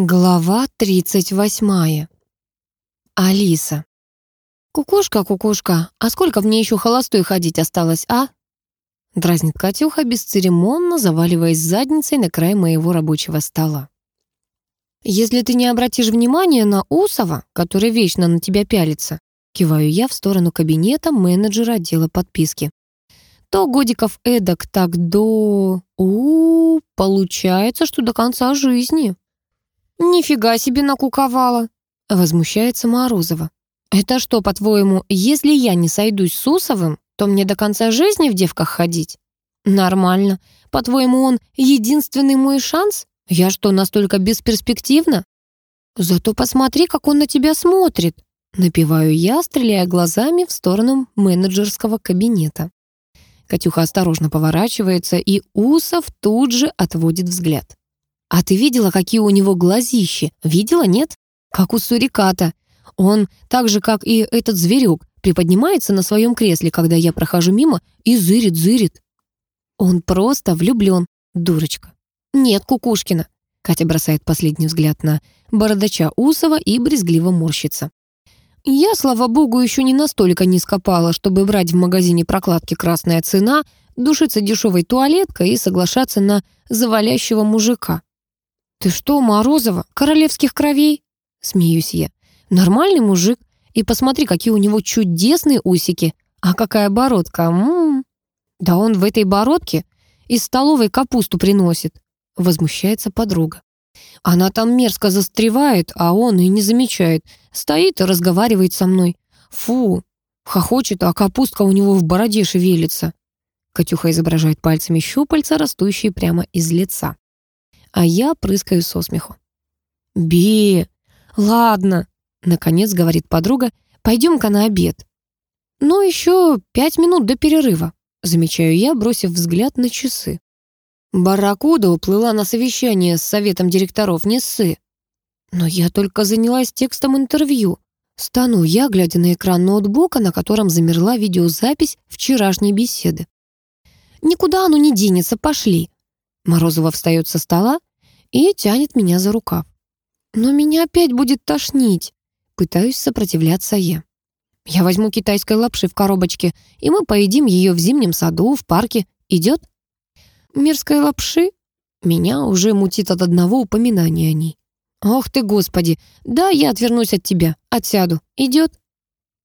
Глава 38. Алиса. «Кукушка, кукушка, а сколько мне еще холостой ходить осталось, а?» Дразнит Катюха, бесцеремонно заваливаясь задницей на край моего рабочего стола. «Если ты не обратишь внимания на Усова, который вечно на тебя пялится», киваю я в сторону кабинета менеджера отдела подписки, то годиков эдак так до... у, -у получается, что до конца жизни. «Нифига себе накуковала!» — возмущается Морозова. «Это что, по-твоему, если я не сойдусь с Усовым, то мне до конца жизни в девках ходить?» «Нормально. По-твоему, он единственный мой шанс? Я что, настолько бесперспективна?» «Зато посмотри, как он на тебя смотрит!» Напиваю я, стреляя глазами в сторону менеджерского кабинета. Катюха осторожно поворачивается, и Усов тут же отводит взгляд. А ты видела, какие у него глазищи? Видела, нет? Как у суриката. Он, так же, как и этот зверек, приподнимается на своем кресле, когда я прохожу мимо, и зырит-зырит. Он просто влюблен, дурочка. Нет, Кукушкина. Катя бросает последний взгляд на бородача Усова и брезгливо морщится. Я, слава богу, еще не настолько не скопала, чтобы брать в магазине прокладки «Красная цена», душиться дешевой туалеткой и соглашаться на завалящего мужика. «Ты что, Морозова, королевских кровей?» Смеюсь я. «Нормальный мужик. И посмотри, какие у него чудесные усики. А какая бородка. М -м -м. Да он в этой бородке из столовой капусту приносит», возмущается подруга. Она там мерзко застревает, а он и не замечает. Стоит и разговаривает со мной. Фу, хохочет, а капустка у него в бороде шевелится. Катюха изображает пальцами щупальца, растущие прямо из лица а я прыскаю со смеху. «Би, ладно», — наконец говорит подруга, «пойдем-ка на обед». «Ну, еще пять минут до перерыва», — замечаю я, бросив взгляд на часы. Барракуда уплыла на совещание с советом директоров Нессы. Но я только занялась текстом интервью. Стану я, глядя на экран ноутбука, на котором замерла видеозапись вчерашней беседы. «Никуда оно не денется, пошли», Морозова встает со стола и тянет меня за рукав. Но меня опять будет тошнить. Пытаюсь сопротивляться я. Я возьму китайской лапши в коробочке, и мы поедим ее в зимнем саду, в парке. Идет? Мерзкой лапши? Меня уже мутит от одного упоминания о ней. Ох ты, господи, да, я отвернусь от тебя, отсяду. Идет?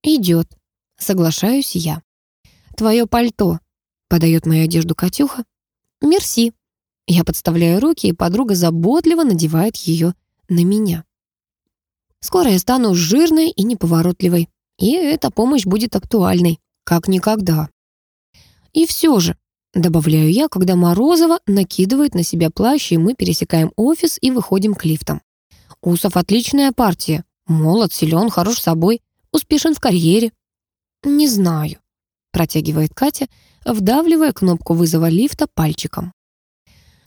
Идет. Соглашаюсь я. Твое пальто, подает мою одежду Катюха. Мерси. Я подставляю руки, и подруга заботливо надевает ее на меня. Скоро я стану жирной и неповоротливой, и эта помощь будет актуальной, как никогда. И все же, добавляю я, когда Морозова накидывает на себя плащ, и мы пересекаем офис и выходим к лифтам. Усов отличная партия, молод, силен, хорош собой, успешен в карьере. Не знаю, протягивает Катя, вдавливая кнопку вызова лифта пальчиком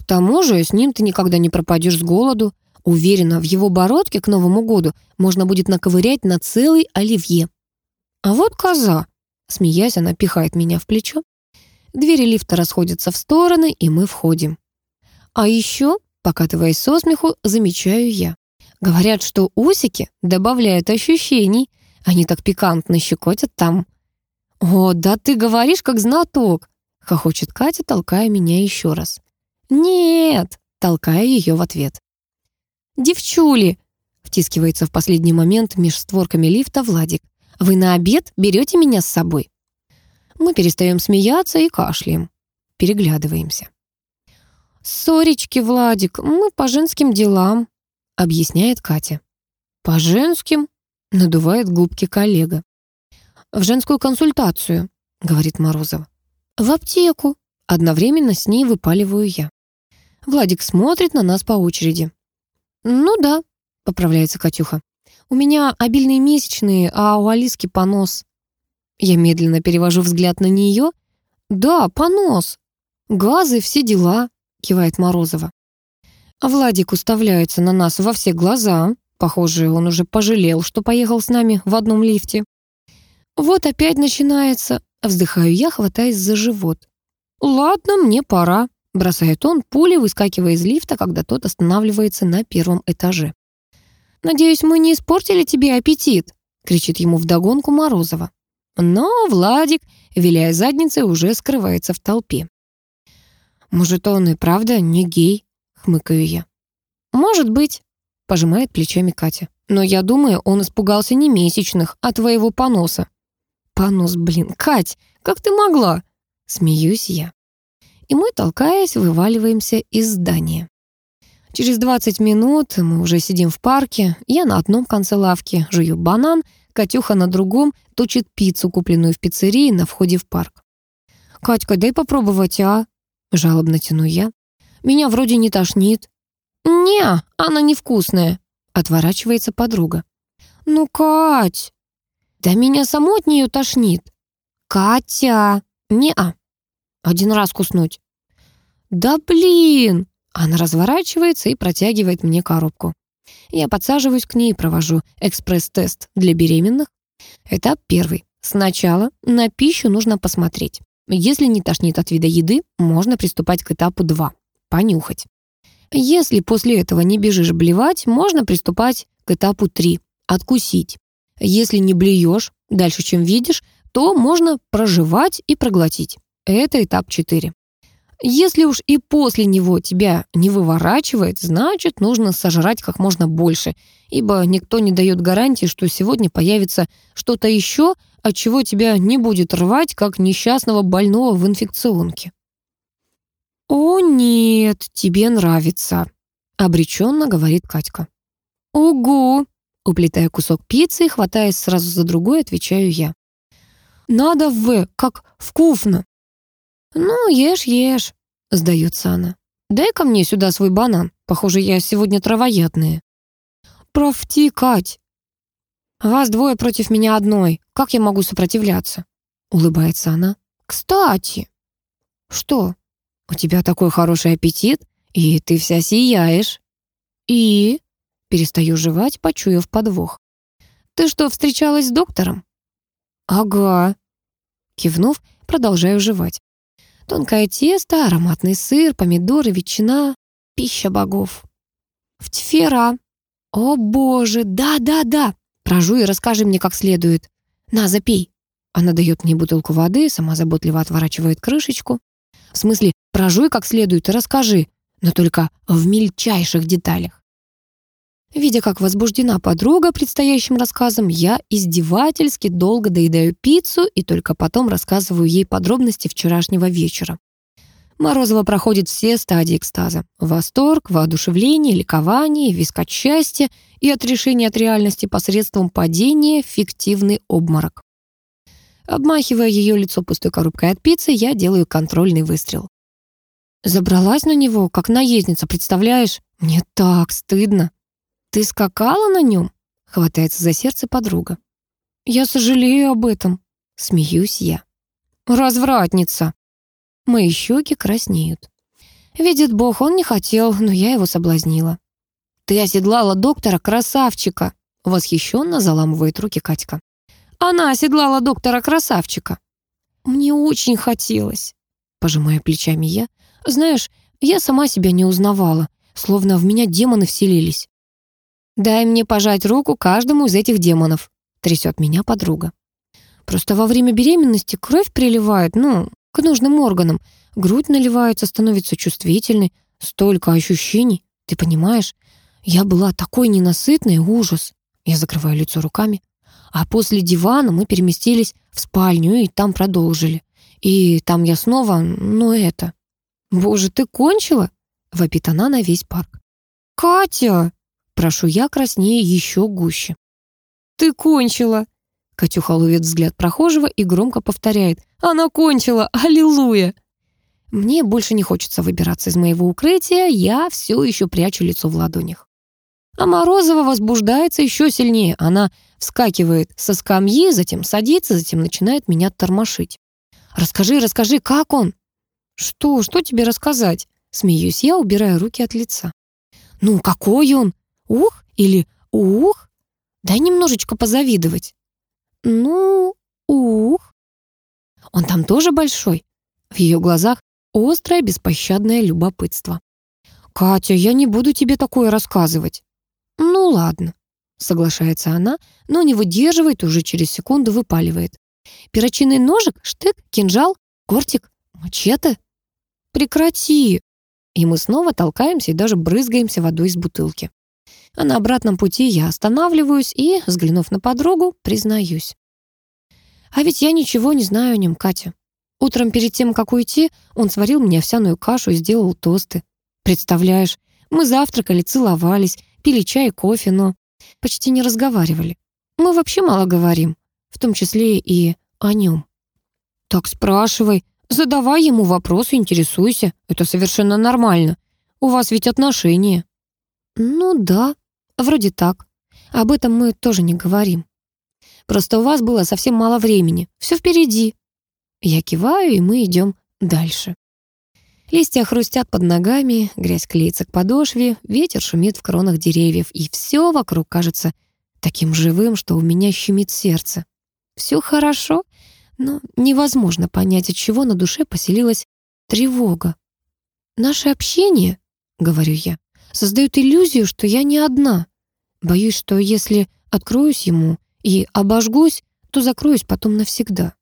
тому же с ним ты никогда не пропадешь с голоду. Уверена, в его бородке к Новому году можно будет наковырять на целый оливье. А вот коза. Смеясь, она пихает меня в плечо. Двери лифта расходятся в стороны, и мы входим. А еще, покатываясь со смеху, замечаю я. Говорят, что усики добавляют ощущений. Они так пикантно щекотят там. «О, да ты говоришь, как знаток!» — хохочет Катя, толкая меня еще раз. «Нет!» — толкая ее в ответ. «Девчули!» — втискивается в последний момент меж створками лифта Владик. «Вы на обед берете меня с собой?» Мы перестаем смеяться и кашляем. Переглядываемся. «Ссоречки, Владик, мы по женским делам», — объясняет Катя. «По женским?» — надувает губки коллега. «В женскую консультацию», — говорит Морозова. «В аптеку», — одновременно с ней выпаливаю я. Владик смотрит на нас по очереди. «Ну да», — поправляется Катюха. «У меня обильные месячные, а у Алиски понос». Я медленно перевожу взгляд на нее. «Да, понос. Газы, все дела», — кивает Морозова. Владик уставляется на нас во все глаза. Похоже, он уже пожалел, что поехал с нами в одном лифте. Вот опять начинается. Вздыхаю я, хватаясь за живот. «Ладно, мне пора», Бросает он, пулей выскакивая из лифта, когда тот останавливается на первом этаже. «Надеюсь, мы не испортили тебе аппетит?» кричит ему вдогонку Морозова. Но Владик, виляя задницей, уже скрывается в толпе. «Может, он и правда не гей?» — хмыкаю я. «Может быть», — пожимает плечами Катя. «Но я думаю, он испугался не месячных, а твоего поноса». «Понос, блин, Кать, как ты могла?» — смеюсь я. И мы, толкаясь, вываливаемся из здания. Через 20 минут мы уже сидим в парке, я на одном конце лавки жую банан, Катюха на другом точит пиццу, купленную в пиццерии на входе в парк. «Катька, дай попробовать, а?» Жалобно тяну я. «Меня вроде не тошнит». «Не, она невкусная», — отворачивается подруга. «Ну, Кать!» «Да меня само от нее тошнит». «Катя!» «Не-а». «Один раз куснуть». «Да блин!» Она разворачивается и протягивает мне коробку. Я подсаживаюсь к ней и провожу экспресс-тест для беременных. Этап первый. Сначала на пищу нужно посмотреть. Если не тошнит от вида еды, можно приступать к этапу 2 – понюхать. Если после этого не бежишь блевать, можно приступать к этапу 3 – откусить. Если не блюешь дальше, чем видишь, то можно проживать и проглотить. Это этап 4. Если уж и после него тебя не выворачивает, значит, нужно сожрать как можно больше, ибо никто не дает гарантии, что сегодня появится что-то еще, от чего тебя не будет рвать, как несчастного больного в инфекционке. «О, нет, тебе нравится», — обреченно говорит Катька. «Угу», — уплетая кусок пиццы и хватаясь сразу за другой, отвечаю я. «Надо в, как вкусно». «Ну, ешь, ешь», — сдается она. «Дай-ка мне сюда свой банан. Похоже, я сегодня травоядная». «Профти, Кать!» «Вас двое против меня одной. Как я могу сопротивляться?» Улыбается она. «Кстати!» «Что? У тебя такой хороший аппетит, и ты вся сияешь». «И?» Перестаю жевать, почуяв подвох. «Ты что, встречалась с доктором?» «Ага». Кивнув, продолжаю жевать. Тонкое тесто, ароматный сыр, помидоры, ветчина. Пища богов. В тфера. О боже, да-да-да. Прожуй и расскажи мне как следует. На, запей. Она дает мне бутылку воды, сама заботливо отворачивает крышечку. В смысле, прожуй как следует и расскажи, но только в мельчайших деталях. Видя, как возбуждена подруга предстоящим рассказом, я издевательски долго доедаю пиццу и только потом рассказываю ей подробности вчерашнего вечера. Морозова проходит все стадии экстаза. Восторг, воодушевление, ликование, виск от счастья и отрешение от реальности посредством падения фиктивный обморок. Обмахивая ее лицо пустой коробкой от пиццы, я делаю контрольный выстрел. Забралась на него, как наездница, представляешь? Мне так стыдно. «Ты скакала на нем?» — хватается за сердце подруга. «Я сожалею об этом», — смеюсь я. «Развратница!» Мои щеки краснеют. Видит Бог, он не хотел, но я его соблазнила. «Ты оседлала доктора, красавчика!» Восхищенно заламывает руки Катька. «Она оседлала доктора, красавчика!» «Мне очень хотелось!» Пожимая плечами я. «Знаешь, я сама себя не узнавала, словно в меня демоны вселились. «Дай мне пожать руку каждому из этих демонов», — трясет меня подруга. «Просто во время беременности кровь приливает, ну, к нужным органам. Грудь наливается, становится чувствительной. Столько ощущений, ты понимаешь? Я была такой ненасытной, ужас». Я закрываю лицо руками. А после дивана мы переместились в спальню и там продолжили. И там я снова, ну это... «Боже, ты кончила?» — вопит она на весь парк. «Катя!» Прошу я краснее еще гуще. «Ты кончила!» Катюха ловит взгляд прохожего и громко повторяет. «Она кончила! Аллилуйя!» Мне больше не хочется выбираться из моего укрытия, я все еще прячу лицо в ладонях. А Морозова возбуждается еще сильнее. Она вскакивает со скамьи, затем садится, затем начинает меня тормошить. «Расскажи, расскажи, как он?» «Что? Что тебе рассказать?» Смеюсь я, убирая руки от лица. «Ну, какой он? Ух или ух? Дай немножечко позавидовать. Ну, ух. Он там тоже большой. В ее глазах острое беспощадное любопытство. «Катя, я не буду тебе такое рассказывать». «Ну ладно», — соглашается она, но не выдерживает, уже через секунду выпаливает. «Перочинный ножик, штык, кинжал, кортик, мачете?» «Прекрати!» И мы снова толкаемся и даже брызгаемся водой из бутылки. А на обратном пути я останавливаюсь и, взглянув на подругу, признаюсь. А ведь я ничего не знаю о нем, Катя. Утром перед тем, как уйти, он сварил мне овсяную кашу и сделал тосты. Представляешь, мы завтракали, целовались, пили чай и кофе, но почти не разговаривали. Мы вообще мало говорим, в том числе и о нем. Так спрашивай, задавай ему вопросы, интересуйся. Это совершенно нормально. У вас ведь отношения. Ну да, Вроде так. Об этом мы тоже не говорим. Просто у вас было совсем мало времени. Все впереди. Я киваю, и мы идем дальше. Листья хрустят под ногами, грязь клеится к подошве, ветер шумит в кронах деревьев, и все вокруг кажется таким живым, что у меня щемит сердце. Все хорошо, но невозможно понять, от чего на душе поселилась тревога. «Наше общение», — говорю я, создают иллюзию, что я не одна. Боюсь, что если откроюсь ему и обожгусь, то закроюсь потом навсегда.